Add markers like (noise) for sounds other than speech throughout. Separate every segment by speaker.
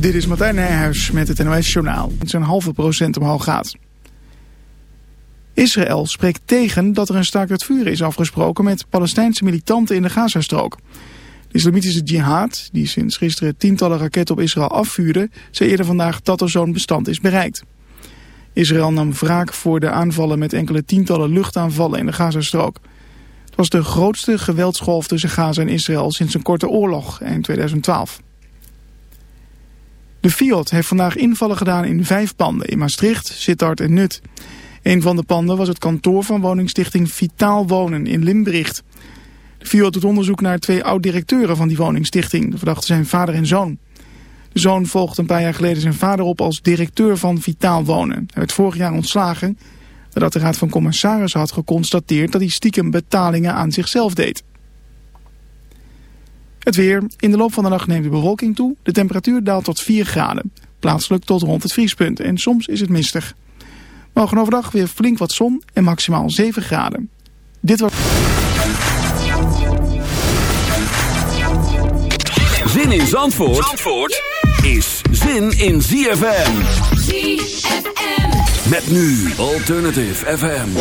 Speaker 1: Dit is Martijn Nijhuis met het NOS-journaal. Het een halve procent omhoog gaat. Israël spreekt tegen dat er een staakt het vuur is afgesproken met Palestijnse militanten in de Gazastrook. De islamitische jihad, die sinds gisteren tientallen raketten op Israël afvuurde, zei eerder vandaag dat er zo'n bestand is bereikt. Israël nam wraak voor de aanvallen met enkele tientallen luchtaanvallen in de Gazastrook. Het was de grootste geweldsgolf tussen Gaza en Israël sinds een korte oorlog eind 2012. De Fiat heeft vandaag invallen gedaan in vijf panden in Maastricht, Sittard en Nut. Een van de panden was het kantoor van woningstichting Vitaal Wonen in Limbricht. De Fiat doet onderzoek naar twee oud-directeuren van die woningstichting. De verdachten zijn vader en zoon. De zoon volgde een paar jaar geleden zijn vader op als directeur van Vitaal Wonen. Hij werd vorig jaar ontslagen nadat de Raad van Commissarissen had geconstateerd dat hij stiekem betalingen aan zichzelf deed. Het weer. In de loop van de nacht neemt de bewolking toe. De temperatuur daalt tot 4 graden. Plaatselijk tot rond het vriespunt. En soms is het mistig. Morgen overdag weer flink wat zon en maximaal 7 graden. Dit was...
Speaker 2: Zin in Zandvoort, Zandvoort is zin in ZFM. ZFM. Met nu Alternative FM.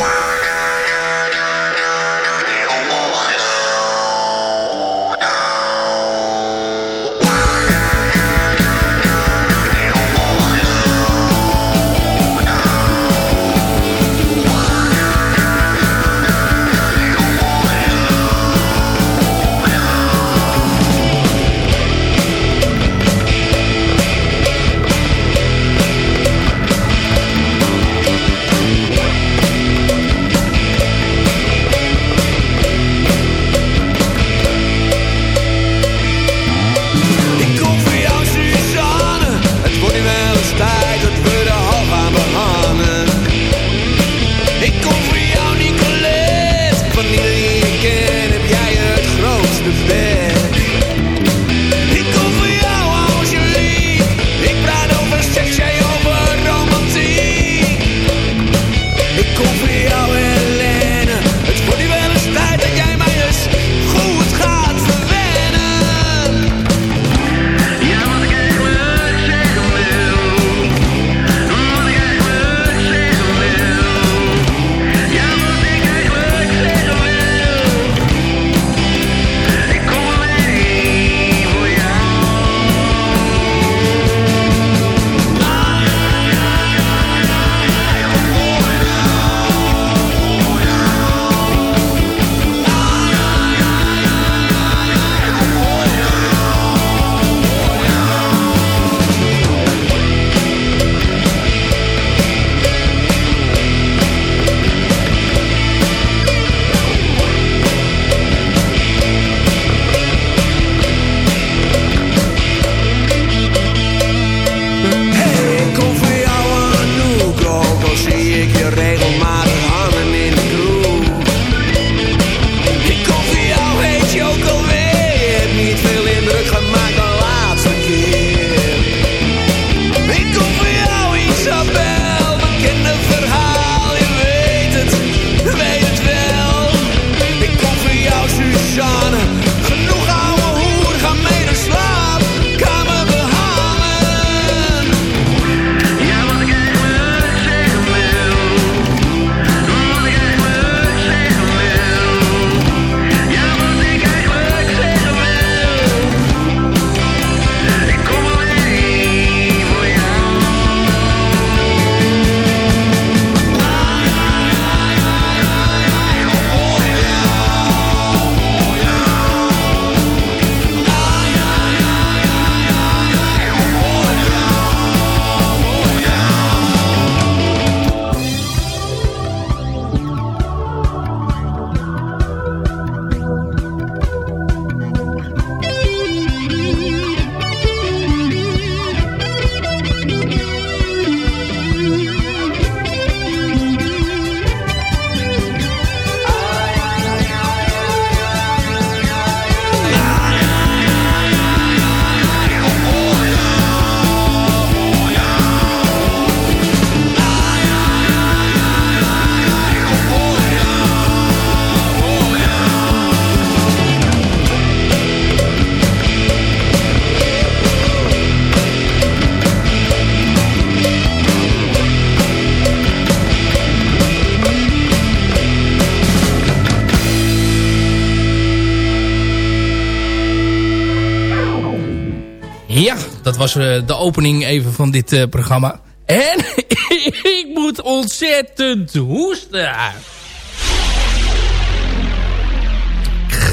Speaker 3: Was uh, de opening even van dit uh, programma. En (laughs) ik moet ontzettend hoesten.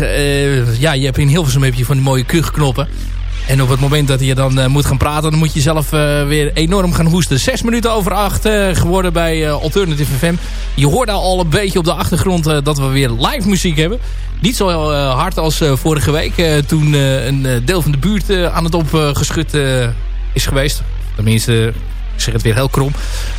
Speaker 3: Uh, ja, je hebt in Hilversum heb je van die mooie kuchknoppen. En op het moment dat je dan uh, moet gaan praten... dan moet je zelf uh, weer enorm gaan hoesten. Zes minuten over acht uh, geworden bij Alternative FM. Je hoort al een beetje op de achtergrond dat we weer live muziek hebben. Niet zo hard als vorige week. toen een deel van de buurt aan het opgeschud is geweest. Tenminste, ik zeg het weer heel krom.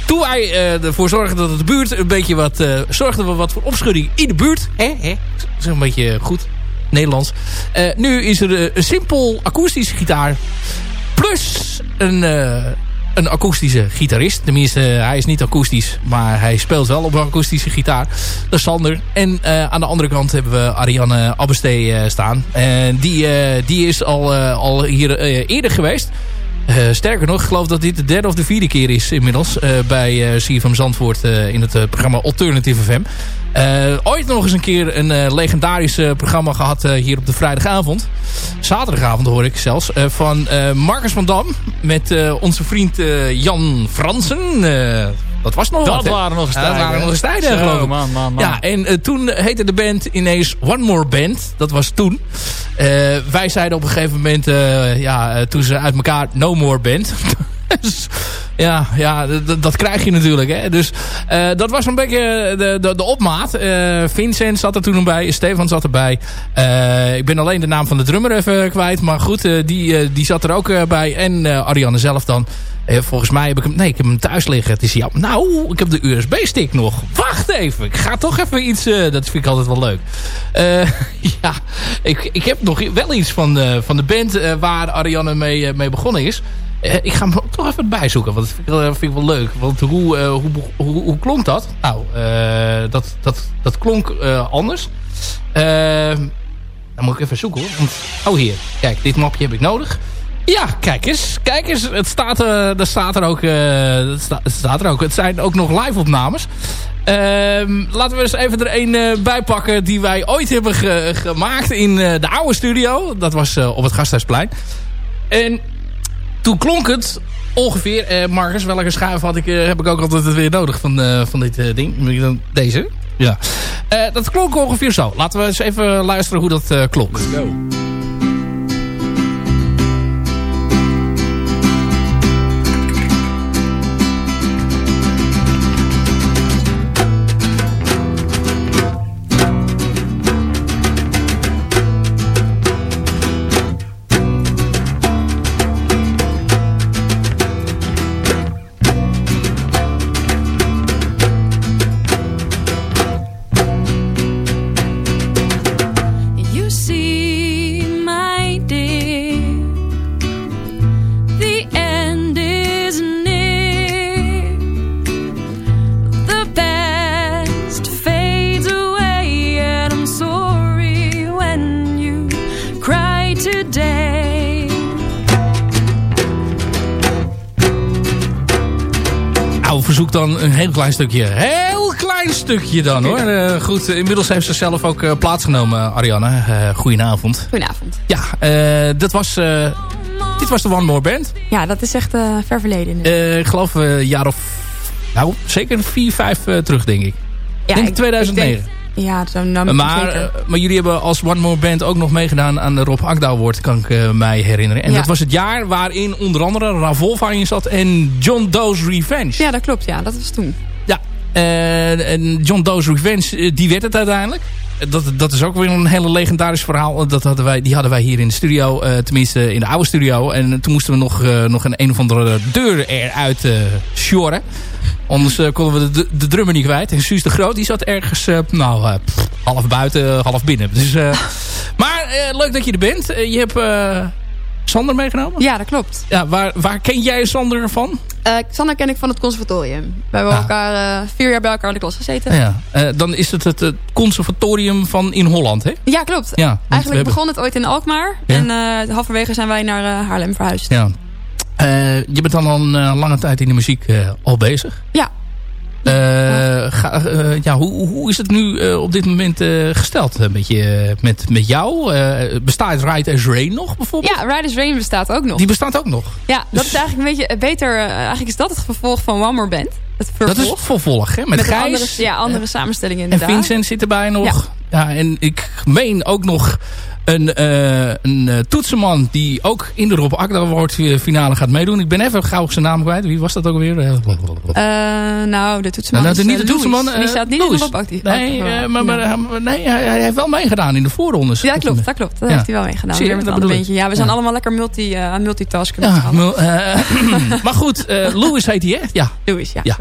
Speaker 3: Toen wij ervoor zorgden dat de buurt een beetje wat... zorgden we wat voor opschudding in de buurt. Hè? Hè? Dat is een beetje goed. Nederlands. Uh, nu is er uh, een simpel akoestische gitaar. Plus een, uh, een akoestische gitarist. Tenminste, hij is niet akoestisch. Maar hij speelt wel op een akoestische gitaar. Dat is Sander. En aan de andere kant hebben we Ariane Abbestee staan. Die, die is al, al hier eerder geweest. Uh, sterker nog, ik geloof dat dit de derde of de vierde keer is inmiddels... Uh, bij uh, CFM Zandvoort in het programma Alternative FM. ooit nog eens een keer een legendarisch programma gehad hier op de vrijdagavond. Zaterdagavond hoor ik zelfs. van Marcus van Dam met onze vriend Jan Fransen dat was nog
Speaker 4: dat
Speaker 3: wat,
Speaker 4: waren nog eens tijden.
Speaker 3: dat waren nog eens tijden, geloof ik.
Speaker 4: Man, man, man.
Speaker 3: Ja, en uh, toen heette de band ineens One More Band. Dat was toen. Uh, wij zeiden op een gegeven moment, uh, ja, toen ze uit elkaar No More Band. (laughs) dus, ja, ja dat krijg je natuurlijk. Hè. Dus uh, dat was een beetje de, de, de opmaat. Uh, Vincent zat er toen bij. Stefan zat erbij. Uh, ik ben alleen de naam van de drummer even kwijt. Maar goed, die, die zat er ook bij. En Ariane zelf dan. Volgens mij heb ik hem... Nee, ik heb hem thuis liggen. Het is ja, nou, ik heb de USB-stick nog. Wacht even. Ik ga toch even iets... dat vind ik altijd wel leuk. (laughs) ja, ik, ik heb nog wel iets van, van de band waar Ariane mee, mee begonnen is. Ik ga hem toch even bijzoeken, want dat vind ik, vind wel leuk. Want hoe, hoe, hoe, hoe, klonk dat? Nou, dat, dat, dat klonk anders. dan moet ik even zoeken hoor. Oh hier, kijk, dit mapje heb ik nodig. Ja, kijk eens. Kijk eens. Het staat, er staat er ook. het staat er ook. Het zijn ook nog live opnames. Ehm, laten we eens even er een bijpakken die wij ooit hebben ge gemaakt in de oude studio. Dat was op het Gasthuisplein. En toen klonk het ongeveer... Eh, Marcus, welke schuif had ik, eh, heb ik ook altijd weer nodig van, uh, van dit uh, ding? Deze? Ja. dat klonk ongeveer zo. Laten we eens even luisteren hoe dat klonk. Let's go. Heel klein stukje. Heel klein stukje dan hoor. Uh, goed, inmiddels heeft ze zelf ook uh, plaatsgenomen, Ariane. Uh, goedenavond.
Speaker 5: Goedenavond.
Speaker 3: Ja, dat was... dit was de One More Band.
Speaker 5: Ja, dat is echt ver verleden.
Speaker 3: ik geloof een jaar of... Nou, zeker vier, vijf terug, denk ik. Ja, denk ik, 2009. Ik denk,
Speaker 5: ja, zo nou
Speaker 3: maar,
Speaker 5: zeker.
Speaker 3: maar jullie hebben als One More Band ook nog meegedaan aan de Rob Akda Award, kan ik uh, mij herinneren. En ja. dat was het jaar waarin onder andere Ravolva in zat en John Doe's Revenge.
Speaker 5: Ja, dat klopt. Ja, dat was toen.
Speaker 3: Ja, uh, en John Doe's Revenge, die werd het uiteindelijk. Dat, dat is ook weer een hele legendarisch verhaal. Dat hadden wij, die hadden wij hier in de studio, tenminste in de oude studio. En toen moesten we nog, nog een een of andere deur eruit uh, shoren. Anders uh, konden we de, de, drummer niet kwijt. En Suus de Groot die zat ergens uh, nou, pff, half buiten, half binnen. Dus, (laughs) maar leuk dat je er bent. je hebt Sander meegenomen?
Speaker 5: Ja, dat klopt.
Speaker 3: Ja, waar, waar ken jij Sander van?
Speaker 5: Sander ken ik van het conservatorium. We hebben ah. elkaar vier jaar bij elkaar in de klas gezeten.
Speaker 3: Ja. dan is het het conservatorium van in Holland, hè?
Speaker 5: Ja, klopt. Ja, Eigenlijk begon het ooit in Alkmaar. Ja? En halverwege zijn wij naar Haarlem verhuisd.
Speaker 3: Ja. Uh, je bent dan al een uh, lange tijd in de muziek uh, al bezig.
Speaker 5: Ja.
Speaker 3: Ga, ja, hoe, hoe is het nu op dit moment gesteld? Een beetje met, met jou? bestaat Ride as Rain nog bijvoorbeeld?
Speaker 5: Ja, Ride as Rain bestaat ook nog.
Speaker 3: Die bestaat ook nog?
Speaker 5: Ja, dat is eigenlijk een beetje beter. eigenlijk is dat het vervolg van One More Band. Het
Speaker 3: dat is het vervolg, hè? Met, met Gijs.
Speaker 5: Andere, ja, andere samenstellingen inderdaad.
Speaker 3: En Vincent zit erbij nog. Ja. ja, en ik meen ook nog een, uh, een uh, toetsenman die ook in de Rob Akda Award finale gaat meedoen. Ik ben even gauw zijn naam kwijt. Wie was dat ook alweer? Uh,
Speaker 5: nou, de toetsenman
Speaker 3: nou, is, niet de toetsenman.
Speaker 5: die staat niet Louis. in de Rob
Speaker 3: Nee, maar, maar nee, hij, hij, heeft wel meegedaan in de voorrondes.
Speaker 5: Ja, klopt. Dat klopt. Dat heeft hij wel meegedaan. Zie je, met een beetje. Ja, we zijn allemaal lekker multi, multitasken. Ja, (laughs)
Speaker 3: maar goed, Louis heet hij, hè? Ja.
Speaker 5: Louis, ja.
Speaker 3: ja.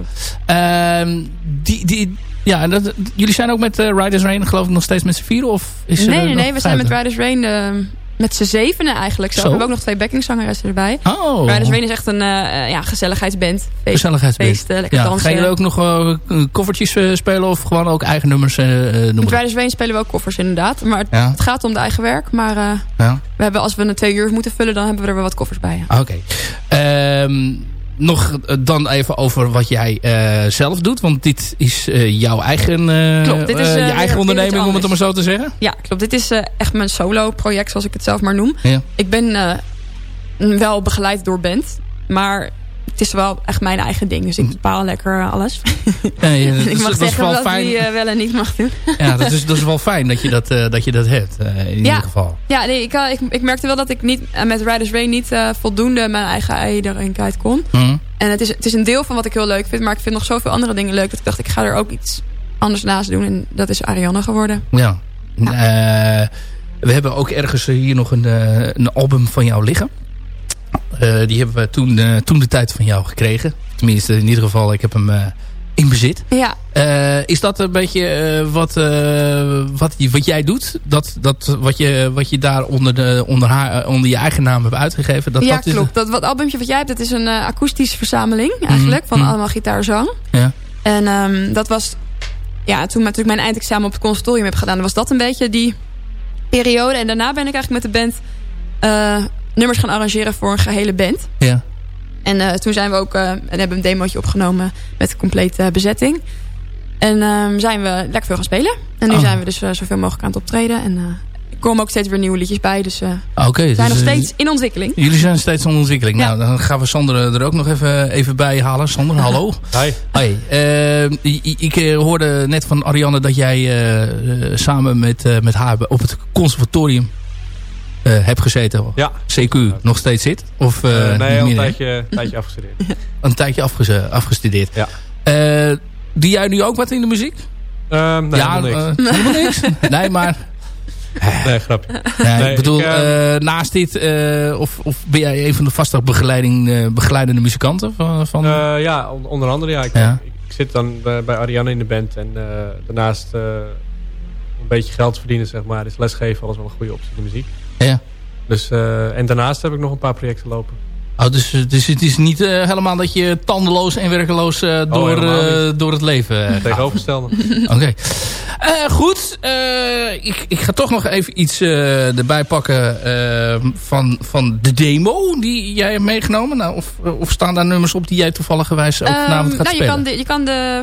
Speaker 3: Ehm, die, die, ja, dat, jullie zijn ook met uh, Riders Rain geloof ik nog steeds met z'n vieren? Of is
Speaker 5: nee, nee, nee. We zijn met Riders Rain uh, met z'n zevenen eigenlijk. Zo. We hebben ook nog twee backingzangeressen erbij.
Speaker 3: Oh.
Speaker 5: Riders Rain is echt een uh, ja, gezelligheidsband. Feest,
Speaker 3: gezelligheidsband.
Speaker 5: Feesten, lekker
Speaker 3: ja,
Speaker 5: dansen.
Speaker 3: Gaan jullie ook nog koffertjes spelen of gewoon ook eigen nummers noemen?
Speaker 5: Met Riders Rain spelen we ook koffers inderdaad. Maar het,
Speaker 3: ja.
Speaker 5: het gaat om de eigen werk. Maar ja. we hebben, als we een twee uur moeten vullen, dan hebben we er wel wat koffers bij.
Speaker 3: Ja. Oké. Okay. Um, nog dan even over wat jij uh, zelf doet. Want dit is uh, jouw eigen, uh,
Speaker 5: klopt, dit is,
Speaker 3: je eigen onderneming, om het maar zo te zeggen.
Speaker 5: Ja, klopt. Dit is echt mijn solo project, zoals ik het zelf maar noem.
Speaker 3: Ja.
Speaker 5: Ik ben wel begeleid door band. Maar het is wel echt mijn eigen ding. Dus ik bepaal lekker alles. (laughs)
Speaker 3: Ja, ja, (laughs) dat,
Speaker 5: ik mag
Speaker 3: dat
Speaker 5: zeggen
Speaker 3: wel
Speaker 5: wat
Speaker 3: fijn.
Speaker 5: die uh, wel en niet mag doen.
Speaker 3: ja, dat is, dat is wel fijn dat je dat, uh, dat, je dat hebt. Uh, in
Speaker 5: ja.
Speaker 3: ieder geval.
Speaker 5: Ja, nee, ik, ik, ik merkte wel dat ik niet, met Riders Rain niet voldoende mijn eigen ei erin kwijt kon.
Speaker 3: Mm.
Speaker 5: En het is, het is een deel van wat ik heel leuk vind. Maar ik vind nog zoveel andere dingen leuk. Dat ik dacht, ik ga er ook iets anders naast doen. En dat is Ariana geworden.
Speaker 3: Ja. ja. we hebben ook ergens hier nog een, een album van jou liggen. Uh, die hebben we toen, uh, toen de tijd van jou gekregen. Tenminste, in ieder geval, ik heb hem uh, in bezit.
Speaker 5: Ja.
Speaker 3: is dat een beetje wat, wat, wat jij doet? Dat, dat, wat, je, wat je daar onder, de, onder, haar, onder je eigen naam hebt uitgegeven? Dat,
Speaker 5: ja,
Speaker 3: dat
Speaker 5: klopt.
Speaker 3: Is
Speaker 5: dat wat albumje wat jij hebt, dat is een akoestische verzameling eigenlijk.
Speaker 3: Mhm.
Speaker 5: Van allemaal gitaarzang.
Speaker 3: Ja.
Speaker 5: En um, dat was... Ja, toen natuurlijk mijn eindexamen op het conservatorium heb gedaan... was dat een beetje die periode. En daarna ben ik eigenlijk met de band nummers gaan arrangeren voor een gehele band.
Speaker 3: Ja.
Speaker 5: En uh, toen zijn we ook uh, en hebben een demootje opgenomen met een complete uh, bezetting. En uh, zijn we lekker veel gaan spelen. En nu
Speaker 3: Oh.
Speaker 5: zijn we dus zoveel mogelijk aan het optreden. En er komen ook steeds weer nieuwe liedjes bij. Dus we
Speaker 3: Oké.
Speaker 5: zijn
Speaker 3: dus,
Speaker 5: nog
Speaker 3: eh,
Speaker 5: steeds in ontwikkeling.
Speaker 3: Jullie zijn steeds in ontwikkeling.
Speaker 5: Ja.
Speaker 3: Nou, dan gaan we Sander er ook nog even, even bij halen. Sander, hallo. (laughs)
Speaker 4: Hi.
Speaker 3: Hoi. Eh, ik ik, eh, hoorde net van Ariane dat jij eh, eh, samen met, eh, met haar op het conservatorium eh, hebt gezeten.
Speaker 4: Ja.
Speaker 3: CQ nog steeds zit? Of, eh,
Speaker 4: Eh, nee, al een tijdje, (laughs) afgestudeerd.
Speaker 3: een tijdje afgestudeerd.
Speaker 4: Ja.
Speaker 3: Doe jij nu ook wat in de muziek?
Speaker 4: Nee,
Speaker 3: ja,
Speaker 4: helemaal niks.
Speaker 3: helemaal niks. (laughs) nee, maar
Speaker 4: nee, grapje.
Speaker 3: nee,
Speaker 4: Nee,
Speaker 3: ik bedoel,
Speaker 4: ik,
Speaker 3: naast dit, of, of ben jij een van de vaste begeleiding, begeleidende muzikanten van? van
Speaker 4: ja, on- onder andere. Ja, ik,
Speaker 3: Ja.
Speaker 4: Ik, ik zit dan bij, bij Ariane in de band. En daarnaast een beetje geld verdienen, zeg maar. Dus lesgeven, alles wel een goede optie in de muziek.
Speaker 3: Ja.
Speaker 4: Dus, eh, en daarnaast heb ik nog een paar projecten lopen.
Speaker 3: Oh, dus, dus het is niet eh, helemaal dat je tandeloos en werkeloos eh, door,
Speaker 4: helemaal
Speaker 3: eh, door het leven eh, gaat.
Speaker 4: Tegenovergestelde. (laughs)
Speaker 3: Oké. Eh, goed, eh, ik, ik ga toch nog even iets eh, erbij pakken eh, van, van de demo die jij hebt meegenomen. Nou, of, of staan daar nummers op die jij toevallig gewijs ook vanavond
Speaker 5: Ehm,
Speaker 3: gaat
Speaker 5: nou, je
Speaker 3: spelen?
Speaker 5: kan, de, je kan de,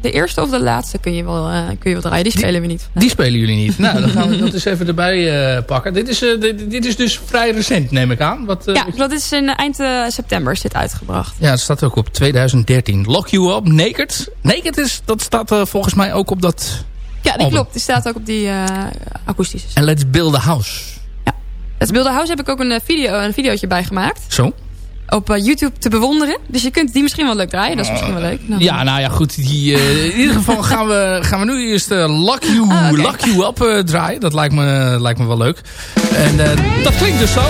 Speaker 5: de eerste of de laatste kun je wel, uh, kun je wel draaien. Die spelen we niet.
Speaker 3: Die spelen jullie niet. nou, dan gaan we dat eens even erbij uh, pakken. Dit is, uh, dit, dit, is dus vrij recent, neem ik aan. Wat,
Speaker 5: ja, dat is in eind september is dit uitgebracht.
Speaker 3: Ja, dat staat ook op 2013. Lock You Up, Naked. Naked is, dat staat volgens mij ook op dat
Speaker 5: Ja,
Speaker 3: album.
Speaker 5: klopt. Die staat ook op die akoestische.
Speaker 3: En Let's Build a House.
Speaker 5: Ja. Let's Build a House heb ik ook een, video, een videootje bij gemaakt.
Speaker 3: Zo?
Speaker 5: op YouTube te bewonderen. Dus je kunt die misschien wel leuk draaien. Dat is misschien wel leuk.
Speaker 3: Nou, ja, nou ja, goed. Die, uh, in ieder geval (laughs) gaan we, gaan we nu eerst uh, Lock, you, ah, okay. You Up draaien. Dat lijkt me, lijkt me wel leuk. En dat klinkt dus zo.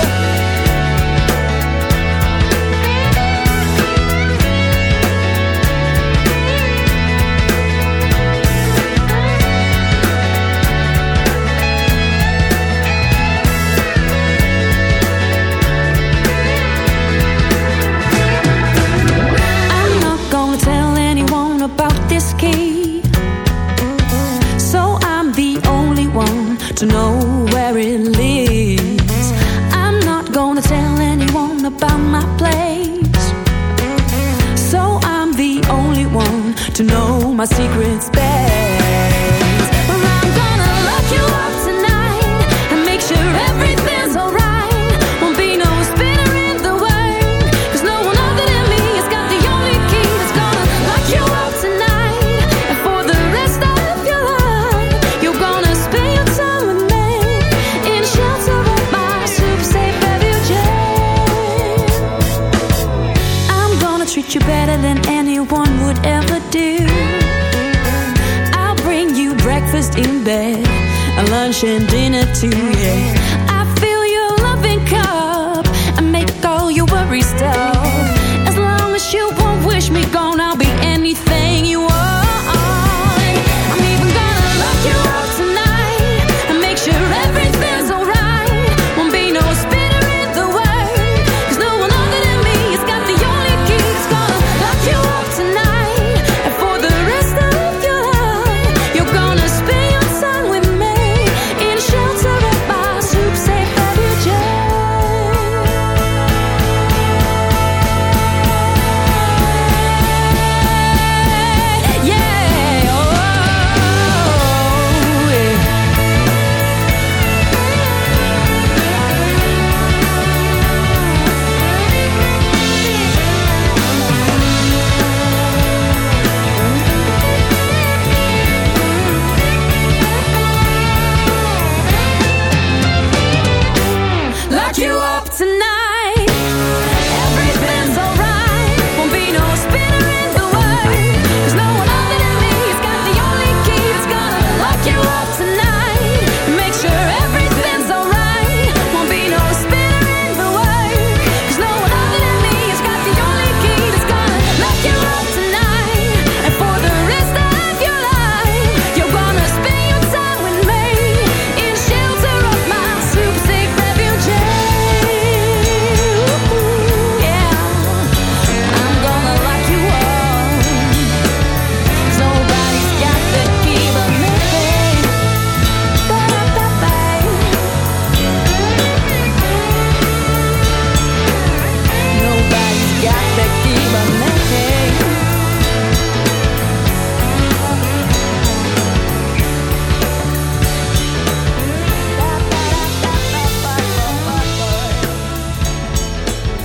Speaker 5: And dinner too, yeah.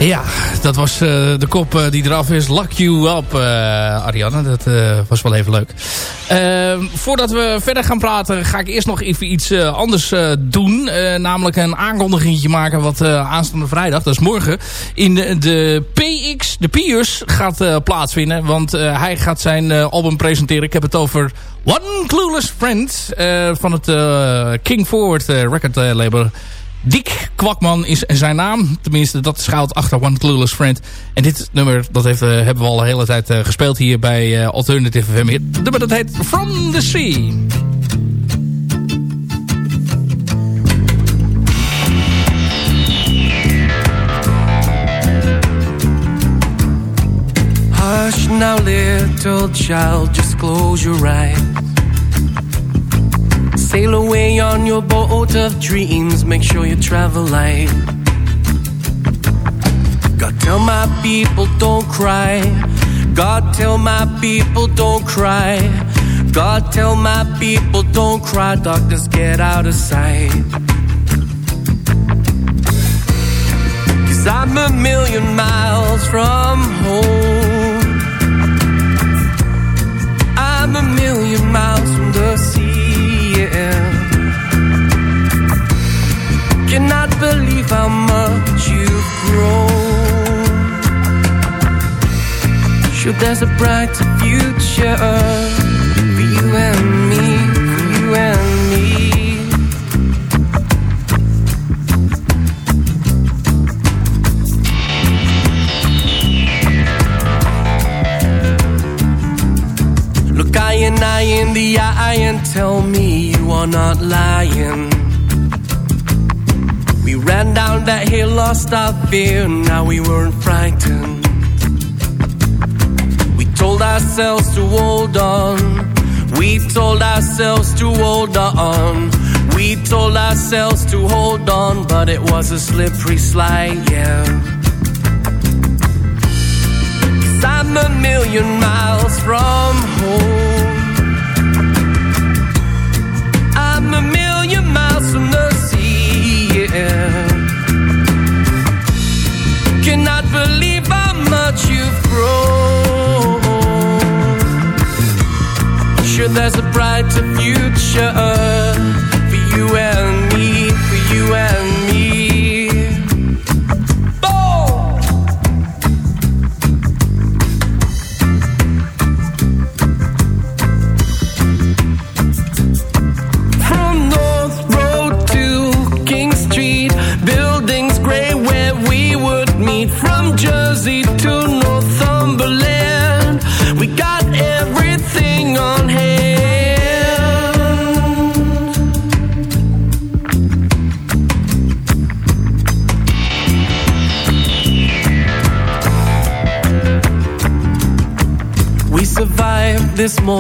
Speaker 3: Ja, dat was eh, de kop eh, die eraf is. Lock you up, eh, Ariane. Dat was wel even leuk. Ehm, voordat we verder gaan praten, ga ik eerst nog even iets anders doen. Namelijk een aankondigingetje maken wat aanstaande vrijdag, dat is morgen, in de, PX, de Piers, gaat plaatsvinden. Want hij gaat zijn album presenteren. Ik heb het over One Clueless Friend van het King Forward record label. Dick Kwakman is zijn naam. Tenminste, dat schuilt achter One Clueless Friend. En dit nummer, dat heeft, eh, hebben we al de hele tijd eh, gespeeld hier bij eh, Alternative FM. Het nummer dat heet From the Sea.
Speaker 6: Hush now, little child, just close your eyes. Sail away on your boat of dreams, make sure you travel light. God, tell my people don't cry. God, tell my people don't cry. God, tell my people don't cry. Darkness, get out of sight. Cause I'm a million miles from home. I'm a million miles from Cannot believe how much you've grown. Sure, there's a brighter future for you and me, for you and me. Look I and I in the eye and tell me you are not lying. Ran down that hill, lost our fear, now we weren't frightened. We told ourselves to hold on. We told ourselves to hold on. We told ourselves to hold on, but it was a slippery slide, yeah. Cause I'm a million miles from home. Sure, there's a brighter future for you and me.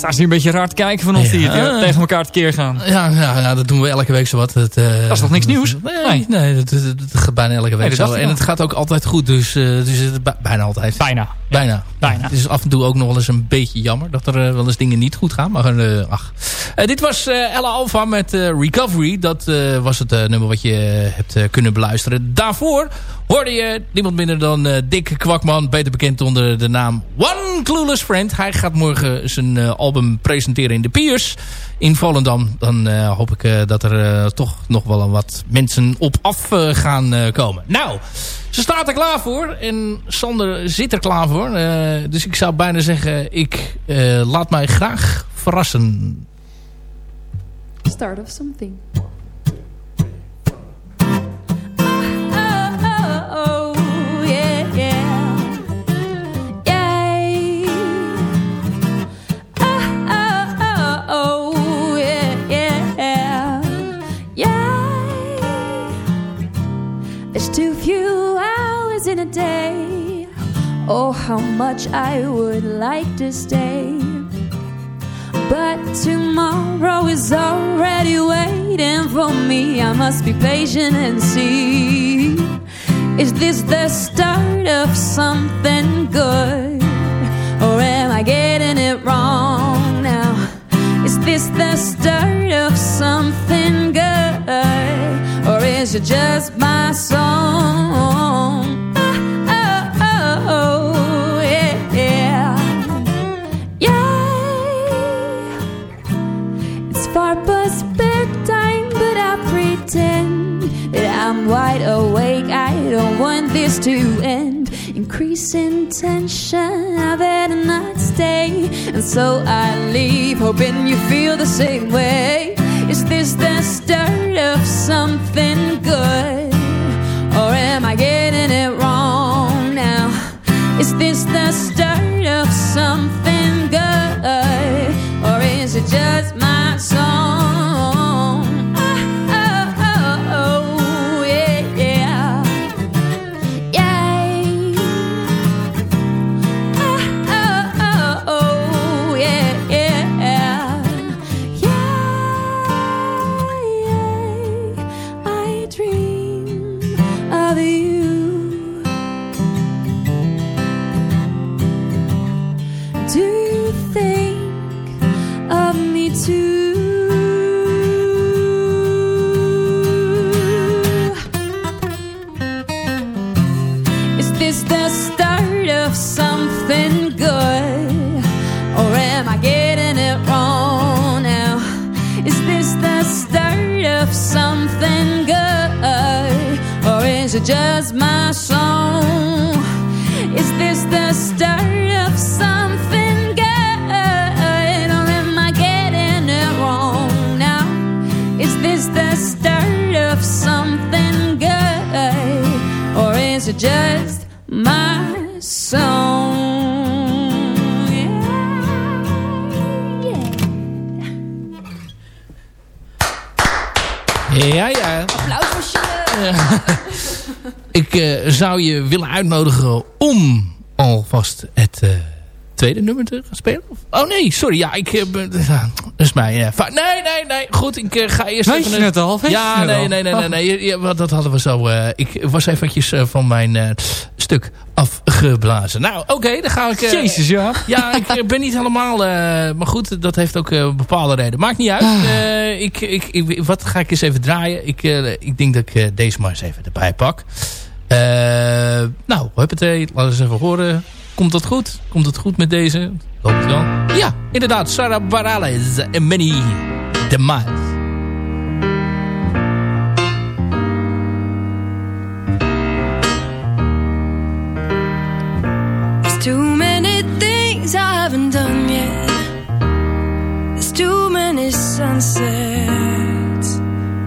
Speaker 7: Ze hier een beetje raar te kijken van ons die
Speaker 3: Ja.
Speaker 7: tegen elkaar tekeer gaan.
Speaker 3: Ja, ja, ja, dat doen we elke week zo wat. Eh,
Speaker 7: Dat is toch niks nieuws?
Speaker 3: Nee,
Speaker 7: Nee.
Speaker 3: dat, dat- dat gaat bijna elke week
Speaker 7: Nee,
Speaker 3: zo. En het gaat ook altijd goed, dus, eh, dus bijna altijd.
Speaker 7: Bijna.
Speaker 3: Bijna.
Speaker 7: Bijna.
Speaker 3: Het is af en toe ook nog wel eens een beetje jammer dat er eh, wel eens dingen niet goed gaan. Maar ach. Dit was Ella Alpha met Recovery. Dat was het nummer wat je hebt kunnen beluisteren. Daarvoor hoorde je niemand minder dan Dick Kwakman. Beter bekend onder de naam One Clueless Friend. Hij gaat morgen zijn album presenteren in de Piers in Volendam. Dan eh, hoop ik eh, dat er eh, toch nog wel wat mensen op af gaan komen. Nou, ze staat er klaar voor. En Sander zit er klaar voor. Dus ik zou bijna zeggen, ik laat mij graag verrassen.
Speaker 5: Start of something. Day. Oh, how much I would like to stay. But tomorrow is already waiting for me. I must be patient and see. Is this the start of something good? Or am I getting it wrong now? Is this the start of something good? Or is it just my song? Wide awake. I don't want this to end. Increasing tension, I better not stay. And so I leave, hoping you feel the same way. Is this the start of something good?
Speaker 3: Ja, ja.
Speaker 5: Applaus voor Sille.
Speaker 3: Ik eh, zou je willen uitnodigen om alvast het eh, tweede nummer te gaan spelen. Of- Oh nee, sorry. Ja, ik... eh, ben- (laughs) dat is mij. Va- nee, nee, nee. Goed, ik eh, ga eerst
Speaker 7: Weet
Speaker 3: even...
Speaker 7: je al? Weet
Speaker 3: ja, nee,
Speaker 7: al?
Speaker 3: nee, nee, nee,
Speaker 7: Oh.
Speaker 3: nee. Ja, dat hadden we zo... eh, ik was eventjes eh, van mijn eh, stuk afgeblazen. Nou, oké, dan ga ik... eh,
Speaker 7: Jezus, ja.
Speaker 3: ja, ik eh, ben niet helemaal... eh, maar goed, dat heeft ook eh, bepaalde reden. Maakt niet uit. Eh, ik, ik, ik, wat ga ik eens even draaien? Ik, eh, ik denk dat ik eh, deze maar eens even erbij pak. Eh, nou, huppatee. Laten we eens even horen. Komt dat goed? Komt het goed met deze? Hoop het wel. Ja, inderdaad. Sarah Bareilles en Manny de Maas.
Speaker 8: Too many things I haven't done yet. There's too many sunsets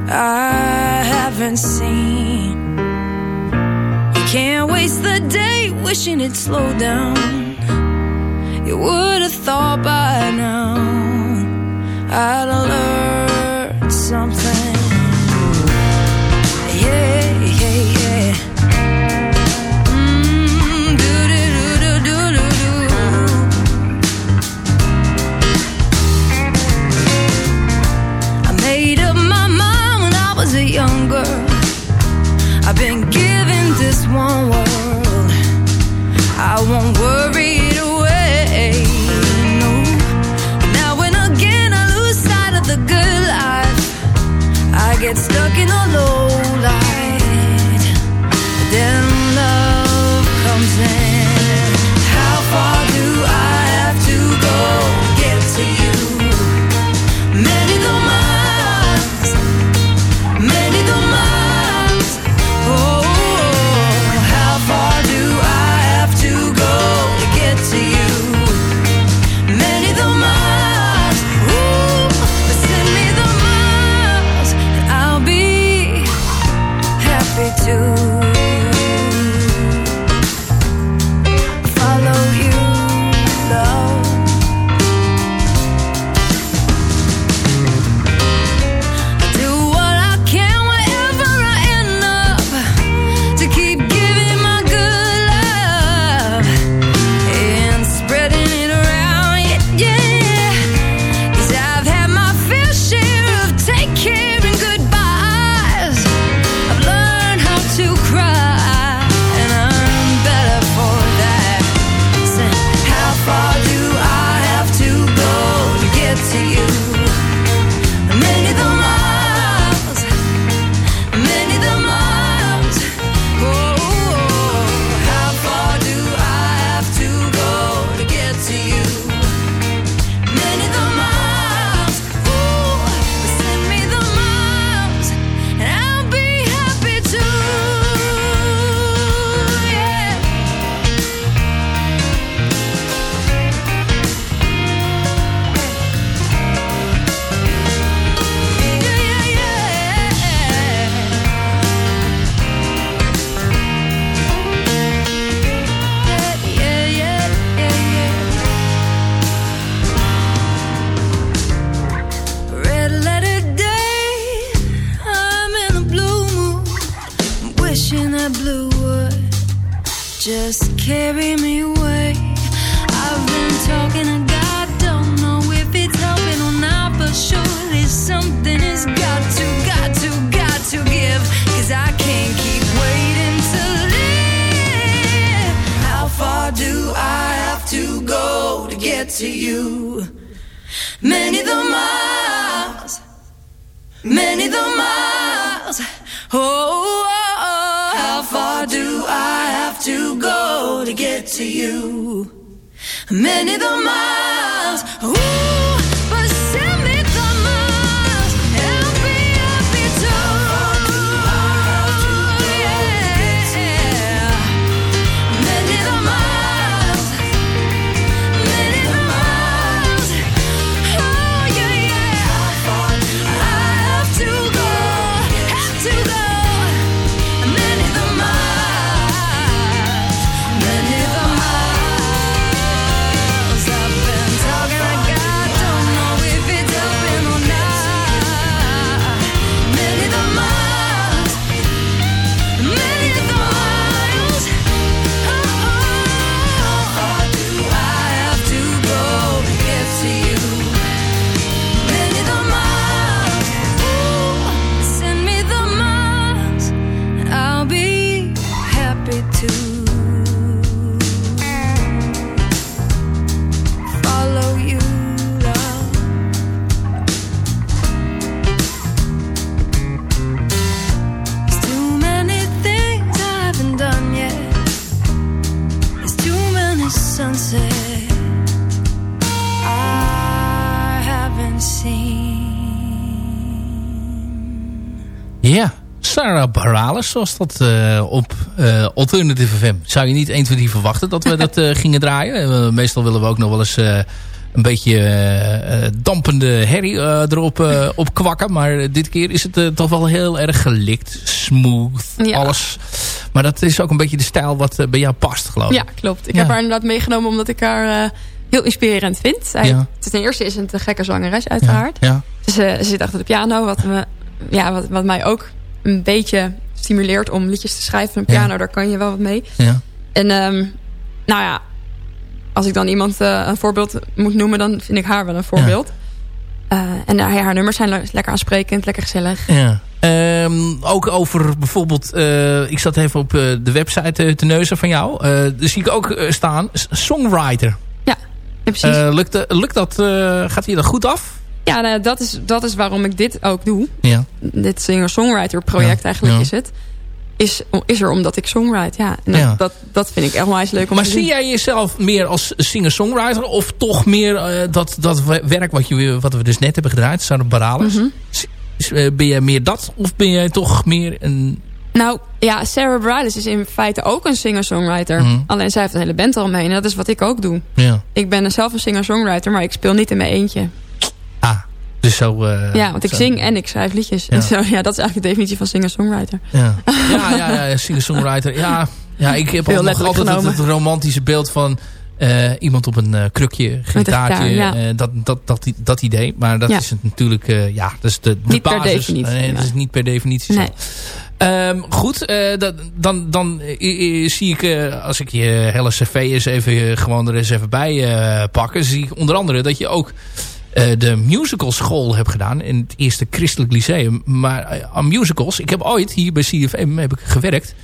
Speaker 8: I haven't seen. Can't waste the day wishing it slowed down. You would have thought by now I'd learned something. Get stuck in the low get to you? Many the miles. Ooh,
Speaker 3: Sarah Bareilles, zoals dat eh, op eh, Alternative FM. Zou je niet 1, 2, 3 verwachten dat we dat eh, gingen draaien. Meestal willen we ook nog wel eens een beetje dampende herrie erop op kwakken. Maar dit keer is het toch wel heel erg gelikt. Smooth,
Speaker 9: Ja.
Speaker 3: alles. Maar dat is ook een beetje de stijl wat bij jou past, geloof ik.
Speaker 9: Ja, klopt. Ik
Speaker 3: Ja.
Speaker 9: heb haar inderdaad meegenomen omdat ik haar heel inspirerend vind. Zij,
Speaker 3: Ja.
Speaker 9: Ten eerste is het een gekke zangeres, uiteraard.
Speaker 3: Ja,
Speaker 9: Ze, ze zit achter de piano, wat, me, ja, wat, wat mij ook een beetje stimuleert om liedjes te schrijven. Een piano,
Speaker 3: Ja.
Speaker 9: daar kan je wel wat mee.
Speaker 3: ja.
Speaker 9: En ehm, nou ja, als ik dan iemand eh, een voorbeeld moet noemen, dan vind ik haar wel een voorbeeld. Eh, en haar nummers zijn le- lekker aansprekend, lekker gezellig.
Speaker 3: ja. Ehm, ook over bijvoorbeeld... ik zat even op de website te neuzen van jou. daar zie ik ook staan. Songwriter.
Speaker 5: Ja, precies.
Speaker 3: lukt, lukt dat, gaat hier dat goed af?
Speaker 5: Ja, nou, dat, is, dat is waarom ik dit ook doe.
Speaker 3: Ja.
Speaker 5: Dit singer-songwriter project eigenlijk is het is, is er omdat ik songwrite. Ja, en Dat, dat vind ik echt wel eens leuk om
Speaker 3: maar
Speaker 5: te
Speaker 3: zie jij jezelf meer als singer-songwriter... of toch meer uh, dat, dat werk wat, je, wat we dus net hebben gedraaid... Sarah Bareilles. Mm -hmm. Ben jij meer dat of ben jij toch meer een...
Speaker 5: Nou ja, Sarah Bareilles is in feite ook een singer-songwriter. Mm Alleen zij heeft een hele band eromheen. En dat is wat ik ook doe.
Speaker 3: Ja.
Speaker 5: Ik ben zelf een singer-songwriter, maar ik speel niet in mijn eentje.
Speaker 3: Ah, dus zo, uh,
Speaker 5: ja, want ik zing en ik schrijf liedjes. Ja. En (laughs) zo, ja, dat is eigenlijk de definitie van singer-songwriter.
Speaker 3: Ja, (laughs) ja, ja, ja singer-songwriter. Ja, ja, ik heb nog altijd het, het, romantische beeld van... Uh, iemand op een uh, krukje, gitaartje, gitaar, ja. dat, dat, dat, dat idee. Maar dat is het natuurlijk, ja, dat is de, de
Speaker 5: niet
Speaker 3: basis.
Speaker 5: per definitie.
Speaker 3: Nee, dat is niet per definitie
Speaker 5: nee.
Speaker 3: zo. Um, goed, dat, dan, dan zie ik, als ik je hele cv eens even gewoon er eens even bij pakken, zie ik onder andere dat je ook uh, de musicalschool heb gedaan. In het eerste christelijk lyceum. Maar uh, aan musicals. Ik heb ooit hier bij CFM heb ik gewerkt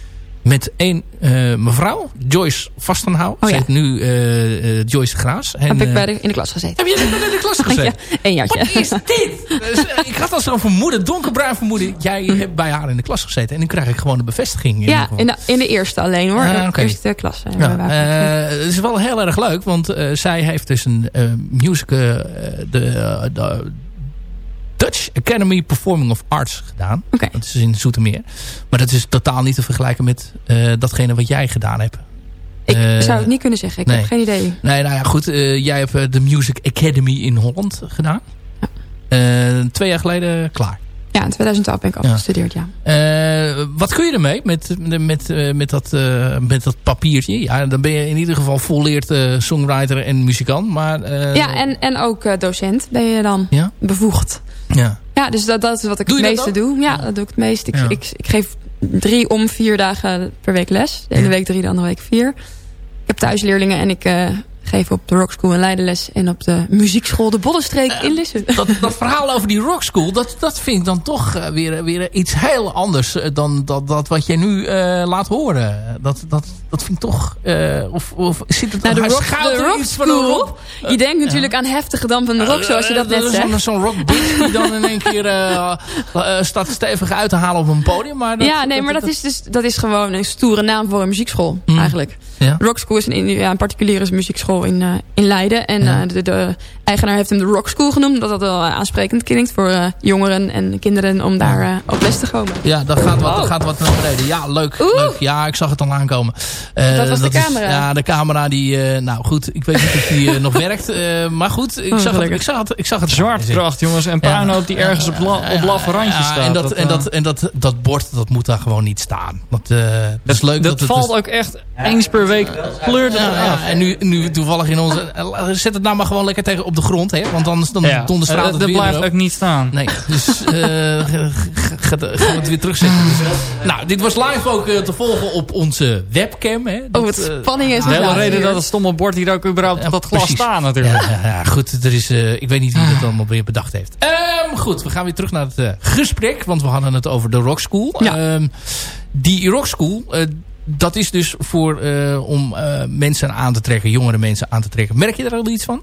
Speaker 3: met een uh, mevrouw, Joyce Vastenhouw.
Speaker 5: Oh,
Speaker 3: Ze
Speaker 5: ja.
Speaker 3: heet nu uh, Joyce Graas.
Speaker 5: En, heb ik bij de, in de klas gezeten.
Speaker 3: Heb je in de klas (laughs) gezeten?
Speaker 5: ja, een jaartje.
Speaker 3: Wat is dit? dus, ik had al zo'n vermoeden, donkerbruin vermoeden. Jij hebt bij haar in de klas gezeten. En nu krijg ik gewoon de bevestiging. In
Speaker 5: ja, in de, in de eerste alleen hoor.
Speaker 3: Ah,
Speaker 5: okay. eerste klas.
Speaker 3: Ja, het is wel heel erg leuk. Want zij heeft dus een musical... de, de Dutch Academy Performing of Arts gedaan.
Speaker 5: Okay.
Speaker 3: Dat is in Zoetermeer. Maar dat is totaal niet te vergelijken met uh, datgene wat jij gedaan hebt.
Speaker 5: Ik uh, zou het niet kunnen zeggen. Ik
Speaker 3: nee.
Speaker 5: heb geen idee.
Speaker 3: Nee, nou ja, goed. Uh, jij hebt de Music Academy in Holland gedaan. Ja. twee jaar geleden klaar.
Speaker 5: Ja, in 2012 ben ik afgestudeerd, ja.
Speaker 3: ja. wat kun je ermee met, met, met, dat, met dat papiertje? Ja, dan ben je in ieder geval volleerd songwriter en muzikant. Maar,
Speaker 5: ja, en, en ook docent ben je dan
Speaker 3: ja?
Speaker 5: bevoegd.
Speaker 3: Ja.
Speaker 5: Ja, dus dat, dat is wat ik
Speaker 3: doe
Speaker 5: het meeste doe. Ja, dat doe ik het meest. Ik,
Speaker 3: ja.
Speaker 5: ik, ik, geef drie om vier dagen per week les. De ene week drie, de andere week vier. Ik heb thuisleerlingen en ik geef op de Rock School in Leiden les. En op de muziekschool de Bollenstreek uh, in Lisse. (laughs)
Speaker 3: Dat, dat verhaal over die Rock School, dat, dat vind ik dan toch uh, weer, weer iets heel anders dan dat, dat wat jij nu laat horen. Dat, dat, dat vind ik toch... of, of zit het
Speaker 5: nou, de rock, de
Speaker 3: er
Speaker 5: school,
Speaker 3: rock?
Speaker 5: Je denkt natuurlijk aan heftige dampende rock, zoals je dat net zegt.
Speaker 3: Zo'n zo rock die dan in één keer staat stevig uit te halen op een podium. Maar dat,
Speaker 5: ja, nee, maar dat, is dus, dat is gewoon een stoere naam voor een muziekschool, mm. eigenlijk. Rock School is een, ja, een particuliere muziekschool in, in Leiden. En de, de, eigenaar heeft hem de Rock School genoemd. Omdat dat wel aansprekend klinkt voor jongeren en kinderen om daar op les te komen.
Speaker 3: Ja, dat gaat wat, dat gaat wat naar beneden. Ja, leuk, leuk. Ja, ik zag het al aankomen.
Speaker 5: Dat was de camera.
Speaker 3: Ja, de camera die... Nou goed, ik weet niet of die nog werkt. (laughs) Uh, maar goed, ik,
Speaker 5: oh,
Speaker 3: zag het, ik zag het. Ik zag het
Speaker 7: Zwaartekracht, jongens. En puinhoop ja. die ergens op, la, op laffe randjes staat.
Speaker 3: En dat, en, dat, en dat, dat bord, dat moet daar gewoon niet staan. Dat, dat is leuk.
Speaker 7: Dat,
Speaker 3: dat
Speaker 7: valt
Speaker 3: het,
Speaker 7: ook echt eens per week. Pleurt het
Speaker 3: ja, en nu, nu toevallig in onze... Zet het nou maar gewoon lekker tegen op de grond, hè? Want anders dan
Speaker 7: ja.
Speaker 3: donderstraalt het
Speaker 7: dat blijft ook niet staan.
Speaker 3: Nee, dus (laughs) uh, gaan we het weer terugzetten. Dus, nou, dit was live ook uh, te volgen op onze webcam. Hè?
Speaker 5: Dat, oh, het spanning is
Speaker 7: De hele reden dat het stomme bord hier ook überhaupt op dat glas
Speaker 3: precies.
Speaker 7: Natuurlijk.
Speaker 3: Ja, ja, goed, er is, uh, ik weet niet wie dat allemaal weer bedacht heeft. Um, goed, we gaan weer terug naar het gesprek. Want we hadden het over de Rock School.
Speaker 5: Ja.
Speaker 3: Um, die Rock School dat is dus voor, om mensen aan te trekken, jongere mensen aan te trekken. Merk je daar al iets van?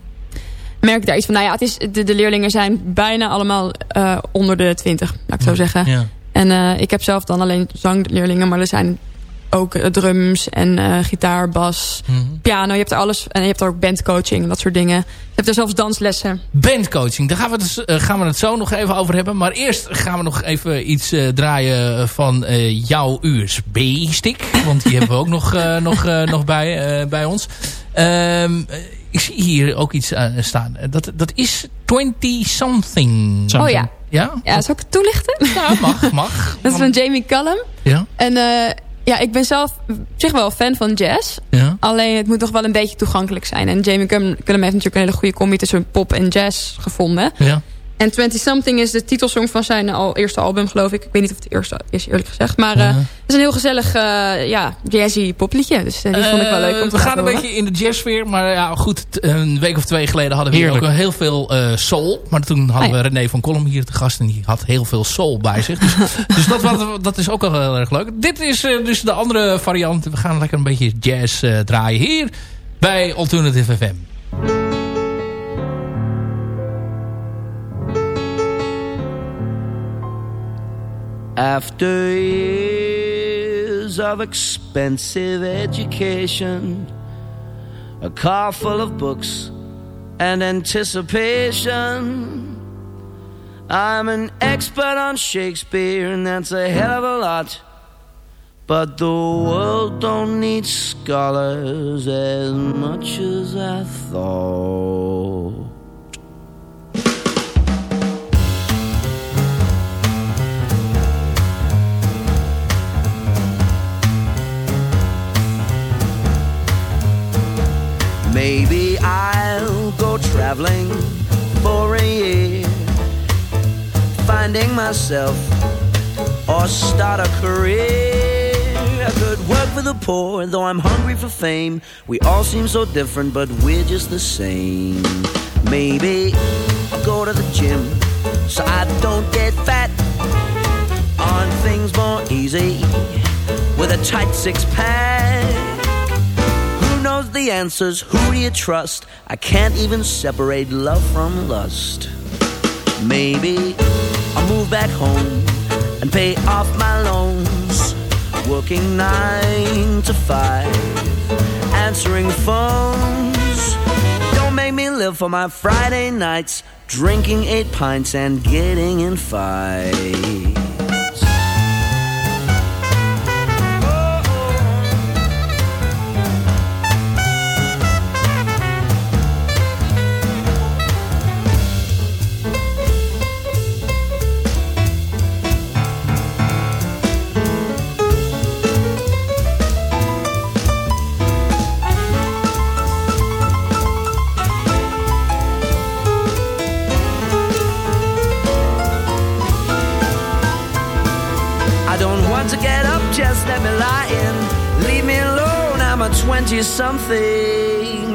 Speaker 5: Merk daar iets van? Nou ja, het is, de, de leerlingen zijn bijna allemaal uh, onder de 20, laat ik zo zeggen.
Speaker 3: Ja.
Speaker 5: En ik heb zelf dan alleen zangleerlingen, maar er zijn ook drums en gitaar, bas,
Speaker 3: mm -hmm.
Speaker 5: piano. Je hebt er alles. En je hebt er ook bandcoaching en dat soort dingen. Je hebt er zelfs danslessen.
Speaker 3: Bandcoaching, daar gaan we, dus, gaan we het zo nog even over hebben. Maar eerst gaan we nog even iets draaien van jouw USB-stick. Want die hebben we ook (laughs) nog, nog, nog bij, bij ons. Um, ik zie hier ook iets uh, staan. Dat, dat is 20-something.
Speaker 5: Oh ja.
Speaker 3: Ja?
Speaker 5: Ja, zal ik het toelichten?
Speaker 3: Ja, mag, mag. (laughs)
Speaker 5: dat is van Jamie Cullum.
Speaker 3: Ja.
Speaker 5: En ja, ik ben zelf op zich wel fan van jazz.
Speaker 3: Ja.
Speaker 5: Alleen het moet toch wel een beetje toegankelijk zijn. En Jamie Cullum heeft natuurlijk een hele goede combi tussen pop en jazz gevonden.
Speaker 3: Ja.
Speaker 9: En 20 Something is de titelsong van zijn al eerste album, geloof ik. Ik weet niet of het de eerste is, eerlijk gezegd. Maar uh, het is een heel gezellig, uh, ja, jazzy popliedje. Dus uh, die vond ik wel leuk om te
Speaker 3: We gaan een beetje in de jazzsfeer. Maar ja, goed, een week of twee geleden hadden we hier ook heel veel soul. Maar toen hadden ah, ja. we René van Kolm hier te gast. En die had heel veel soul bij zich. Dus, (laughs) dus dat, dat is ook wel heel erg leuk. Dit is dus de andere variant. We gaan lekker een beetje jazz draaien hier bij Alternative FM.
Speaker 10: After years of expensive education, a car full of books and anticipation, I'm an expert on Shakespeare, and that's a hell of a lot. But the world don't need scholars as much as I thought. Maybe I'll go traveling for a year, finding myself or start a career. I could work for the poor, though I'm hungry for fame. We all seem so different, but we're just the same. Maybe I'll go to the gym so I don't get fat on things more easy with a tight six pack answers? Who do you trust? I can't even separate love from lust. Maybe I'll move back home and pay off my loans. Working nine to five, answering phones. Don't make me live for my Friday nights, drinking eight pints and getting in fights. 20 something.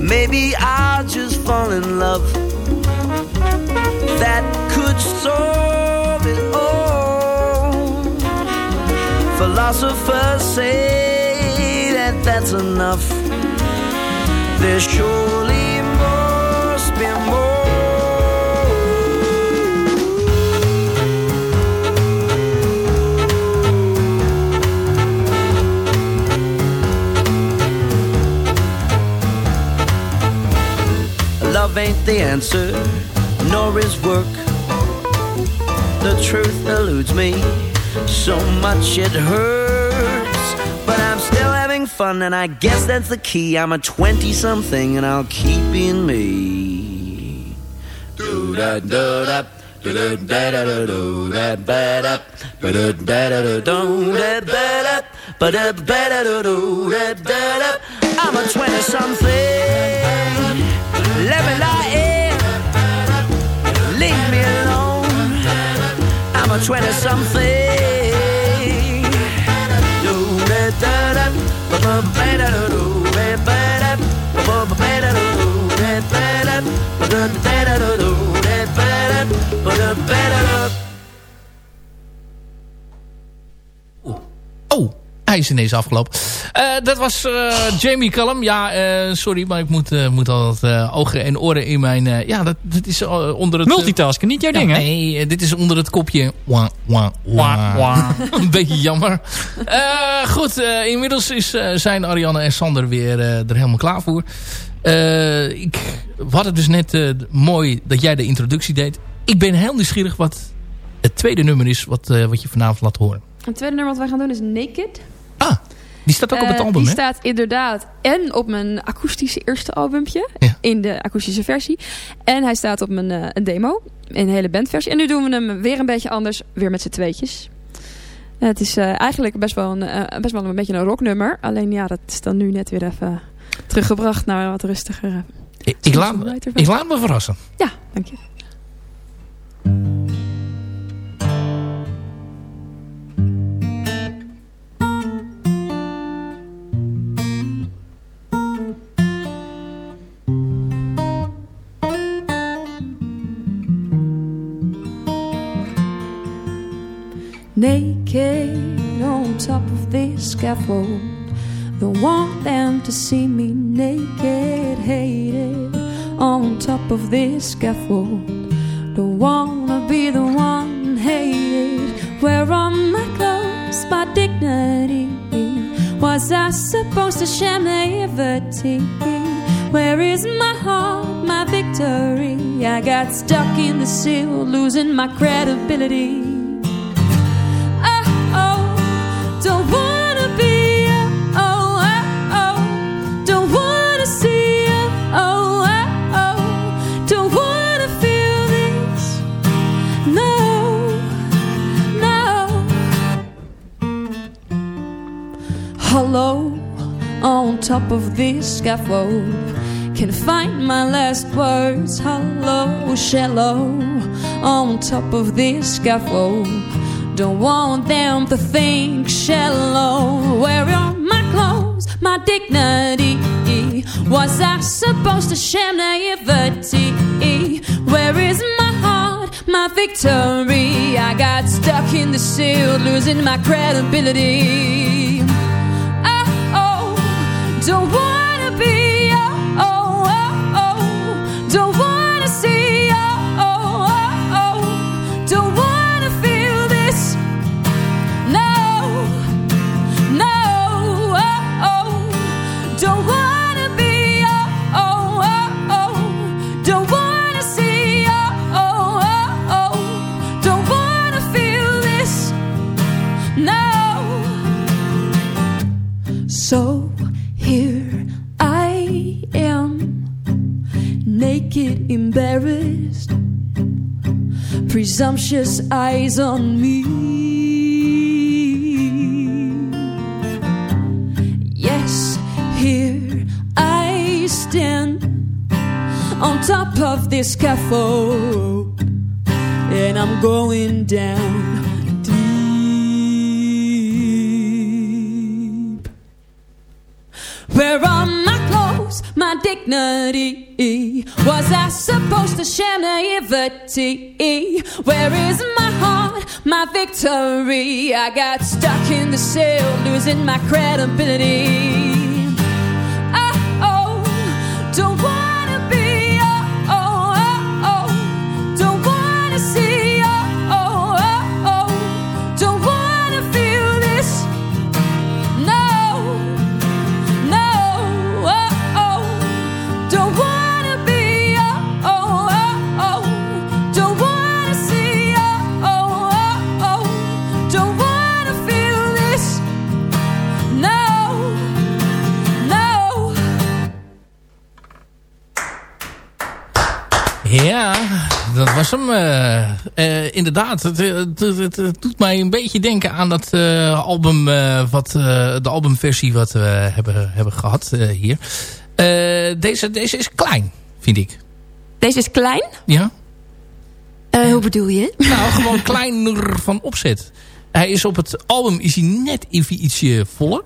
Speaker 10: Maybe I'll just fall in love. That could solve it all. Philosophers say that that's enough. There's surely love ain't the answer, nor is work. The truth eludes me, so much it hurts. But I'm still having fun, and I guess that's the key. I'm a 20 something, and I'll keep being me. Do da do da. I'm a 20 something let me lie in. Leave me alone. I'm a 20 something.
Speaker 3: Hij is ineens afgelopen. Uh, dat was uh, Jamie Callum. Ja, uh, sorry, maar ik moet, moet altijd ogen en oren in mijn... ja, dat, dat is onder het...
Speaker 7: Multitasken, niet jouw ja, ding, hè?
Speaker 3: Nee, dit is onder het kopje... Wah, wah, wah. (laughs) Een beetje jammer. goed, inmiddels is, zijn Ariane en Sander weer er helemaal klaar voor. ik, we hadden dus net mooi dat jij de introductie deed. Ik ben heel nieuwsgierig wat het tweede nummer is wat, wat je vanavond laat horen.
Speaker 9: Het tweede nummer wat wij gaan doen is Naked.
Speaker 3: Ah, die staat ook op het
Speaker 9: uh,
Speaker 3: album,
Speaker 9: Die staat inderdaad en op mijn akoestische eerste albumpje. Ja. In de akoestische versie. En hij staat op mijn uh, een demo. In een hele bandversie. En nu doen we hem weer een beetje anders. Weer met z'n tweetjes. Uh, het is eigenlijk best wel, een, best wel een beetje een rocknummer. Alleen ja, dat is dan nu net weer even teruggebracht naar wat rustiger
Speaker 3: Ik, ik, laat, ik laat me verrassen.
Speaker 9: Ja, dank je.
Speaker 5: Naked on top of this scaffold. Don't want them to see me naked, hated on top of this scaffold. Don't wanna be the one hated. Where are my clothes, my dignity? Was I supposed to share naivety? Where is my heart, my victory? I got stuck in the seal, losing my credibility. Top of this scaffold. Can find my last words. Hello, shallow, on top of this scaffold. Don't want them to think shallow. Where are my clothes, my dignity? Was I supposed to share naivety? Where is my heart, my victory? I got stuck in the seal, losing my credibility. Oh, oh don't wanna naked, embarrassed, presumptuous eyes on me. Yes, here I stand on top of this scaffold, and I'm going down my dignity? Was I supposed to share naivety? Where is my heart, my victory? I got stuck in the cell, losing my credibility. Oh, oh, don't
Speaker 3: dat was hem. eh, eh, inderdaad, het, het, het- het doet mij een beetje denken aan dat eh, album, wat, de albumversie wat we hebben, hebben gehad eh, hier. Deze, deze is klein, vind ik.
Speaker 9: Deze is klein.
Speaker 3: Ja?
Speaker 9: Hoe bedoel je?
Speaker 3: Nou, gewoon kleiner van opzet. Hij is op het album is hij net even ietsje voller.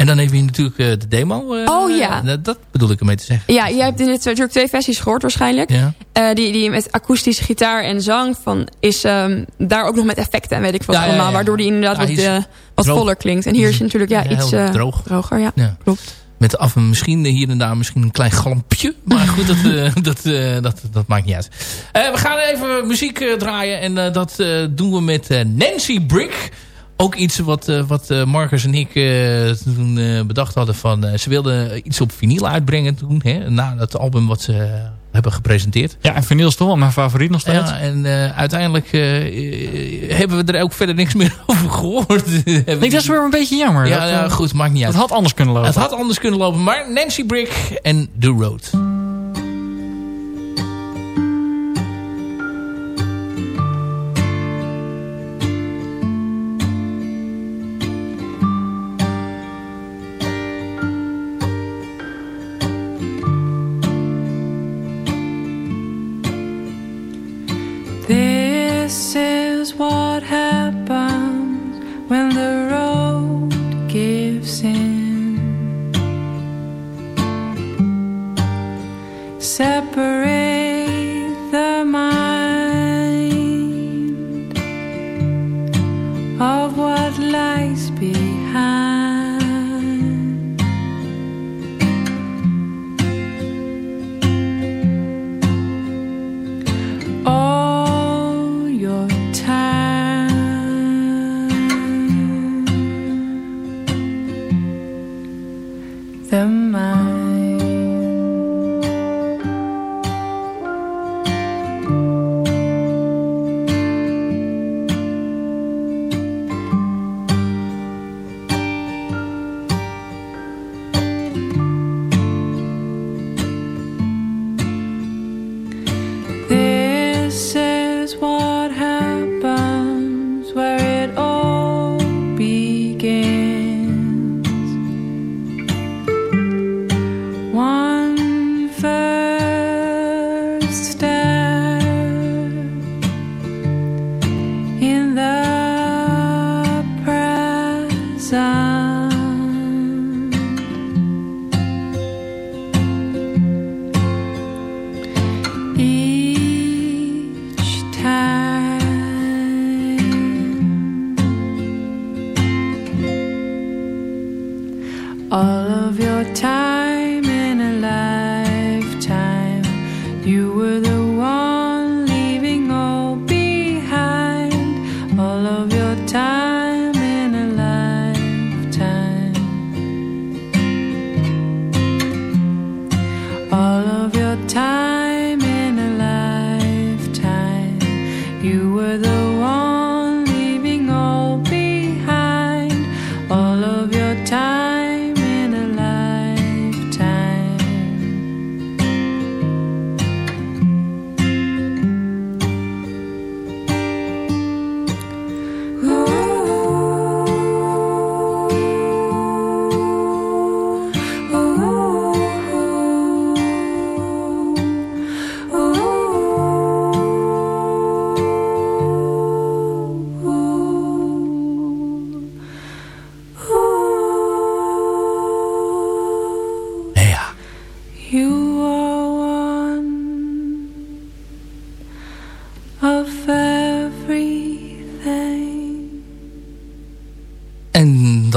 Speaker 3: En dan heb je natuurlijk eh, de demo. eh,
Speaker 9: Oh, ja.
Speaker 3: Dat, bedoel ik ermee te zeggen.
Speaker 9: Ja, je hebt in dit natuurlijk twee versies gehoord waarschijnlijk.
Speaker 3: Ja.
Speaker 9: Eh, die, die met akoestische gitaar en zang van is ehm, daar ook nog met effecten en weet ik wat
Speaker 3: Ja,
Speaker 9: allemaal.
Speaker 3: ja.
Speaker 9: Waardoor die inderdaad wat, wat
Speaker 3: droog.
Speaker 9: voller klinkt. En hier is natuurlijk ja, iets
Speaker 3: droog.
Speaker 9: droger. Ja, klopt.
Speaker 3: Met af en misschien hier en daar misschien een klein glampje. Maar goed, dat, (laughs) dat, dat, dat maakt niet uit. We gaan even muziek draaien. En dat doen we met Nancy Brick. Ook iets wat, eh, wat eh, Marcus en ik eh, toen bedacht hadden. Van, ze wilden iets op vinyl uitbrengen toen. Hè, na het album wat ze hebben gepresenteerd.
Speaker 7: Ja, en vinyl is toch wel mijn favoriet nog steeds.
Speaker 3: Ja, en uiteindelijk hebben we er ook verder niks meer (laughs) over gehoord. (laughs)
Speaker 7: Ik dat is weer een beetje jammer.
Speaker 3: Ja,
Speaker 7: dat,
Speaker 3: goed, maakt niet uit.
Speaker 7: Het had anders kunnen lopen.
Speaker 3: Het had anders kunnen lopen, maar Nancy Brick en The Road.
Speaker 11: Separate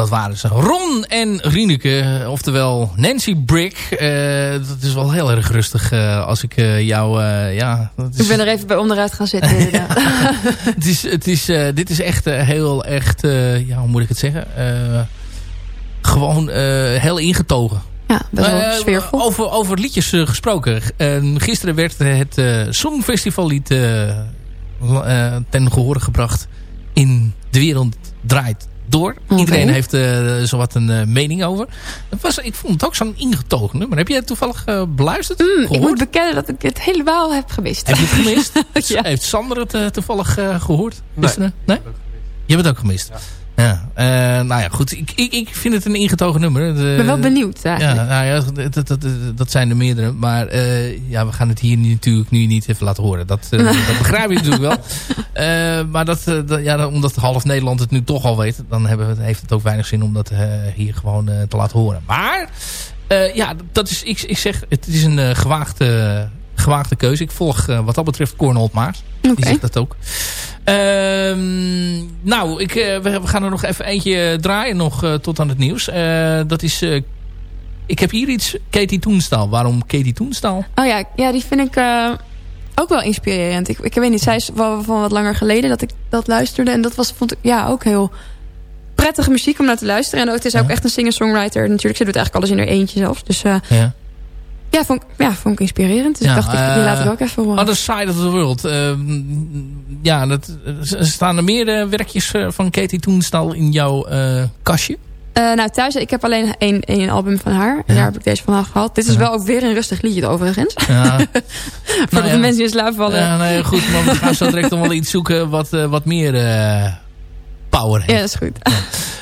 Speaker 3: dat waren ze. Ron en Rieneke, oftewel Nancy Brick. Eh, dat is wel heel erg rustig eh, als ik eh, jou... ja, dat is,
Speaker 9: Ik ben er even bij onderuit gaan zitten. (laughs)
Speaker 3: het is, het is, dit is echt heel, echt, ja, hoe moet ik het zeggen? Gewoon heel ingetogen.
Speaker 9: ja, best wel sfeervol.
Speaker 3: over, over liedjes gesproken. Gisteren werd het Songfestivallied ten gehore gebracht in De Wereld Draait Door. Iedereen heeft eh zowat een eh, mening over. Het was, ik vond het ook zo'n ingetogen nummer. Heb jij het toevallig eh, beluisterd?
Speaker 9: Mm, ik moet bekennen dat ik het helemaal heb gemist.
Speaker 3: Heb je het gemist? (laughs)
Speaker 9: Ja.
Speaker 3: Heeft Sander het toevallig eh, gehoord?
Speaker 4: Nee.
Speaker 3: Nee? Je hebt het ook gemist? Ja. Eh, nou ja, goed. Ik, ik, ik vind het een ingetogen nummer.
Speaker 9: Ik ben wel benieuwd
Speaker 3: ja, nou ja, dat, dat, dat, zijn er meerdere. Maar eh, ja, we gaan het hier nu natuurlijk nu niet even laten horen. Dat, eh, (laughs) dat begrijp ik natuurlijk wel. Maar dat, dat- ja, omdat half Nederland het nu toch al weet... dan hebben we, heeft het ook weinig zin om dat hier gewoon te laten horen. Maar ja, dat is, ik, ik zeg, het is een gewaagde, gewaagde keuze. Ik volg wat dat betreft Cornel Maas. Die zegt dat ook. Ehm, nou, ik, eh, we, we gaan er nog even eentje draaien nog eh, tot aan het nieuws. Eh, dat is... ik heb hier iets, Katie Toenstal. Waarom Katie Toenstal?
Speaker 9: Oh ja, ja, die vind ik ook wel inspirerend. Ik, ik weet niet, zij is wel van wat langer geleden dat ik dat luisterde. En dat was, vond ik ja, ook heel prettige muziek om naar te luisteren. En ook, het is ook echt een singer-songwriter. Natuurlijk, ze doet eigenlijk alles in haar eentje zelfs. Dus
Speaker 3: Ja.
Speaker 9: Ja, vond, ik- ja, vond ik inspirerend. Dus
Speaker 3: Ja,
Speaker 9: ik dacht, ik, die
Speaker 3: eh,
Speaker 9: laat ik ook even horen.
Speaker 3: Other Side of the World. Ehm, ja, dat, staan er meer eh, werkjes eh, van Katie Toenstal in jouw eh, kastje?
Speaker 9: Eh, nou, thuis, ik heb alleen één, één album van haar. En daar heb ik deze van gehad. Dit is
Speaker 3: Ja.
Speaker 9: wel ook weer een rustig liedje overigens.
Speaker 3: Ja.
Speaker 9: Voordat (laughs)
Speaker 3: Nou ja.
Speaker 9: de mensen in slaap vallen.
Speaker 3: Ja, nee, goed, maar we gaan zo direct nog wel iets zoeken wat, eh, wat meer eh, power heeft.
Speaker 9: Ja, dat is goed.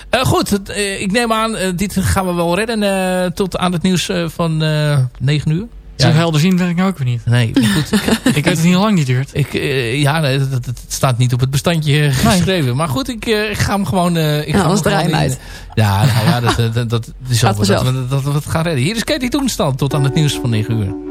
Speaker 3: Eh, goed, eh, ik neem aan, eh, dit gaan we wel redden eh, tot aan het nieuws eh, van eh 9 uur.
Speaker 7: Zo helderziend ben ik nou ook weer niet.
Speaker 8: Nee, goed. (laughs)
Speaker 7: ik weet het niet hoe lang die duurt.
Speaker 8: Ik, uh, ja, nee, dat, dat, staat niet op het bestandje geschreven. Nee. Maar goed, ik, uh, ik, ga hem gewoon... Uh, ik
Speaker 3: ja,
Speaker 8: ga
Speaker 3: anders draai hem uit.
Speaker 8: Ja, nou ja, dat, dat, dat, is over dat, dat we het gaan redden. Hier is Katie Toenstand tot aan het nieuws van 9 uur.